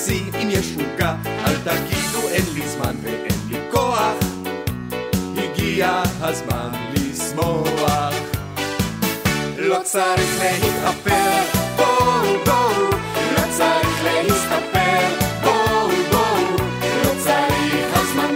תנסי אם יש עוגה, אל תגידו אין לי זמן ואין לי כוח, הגיע הזמן לשמוח. לא צריך להתאפר, בואו בואו, לא צריך להסתפר, בואו בואו, לא צריך להתאפר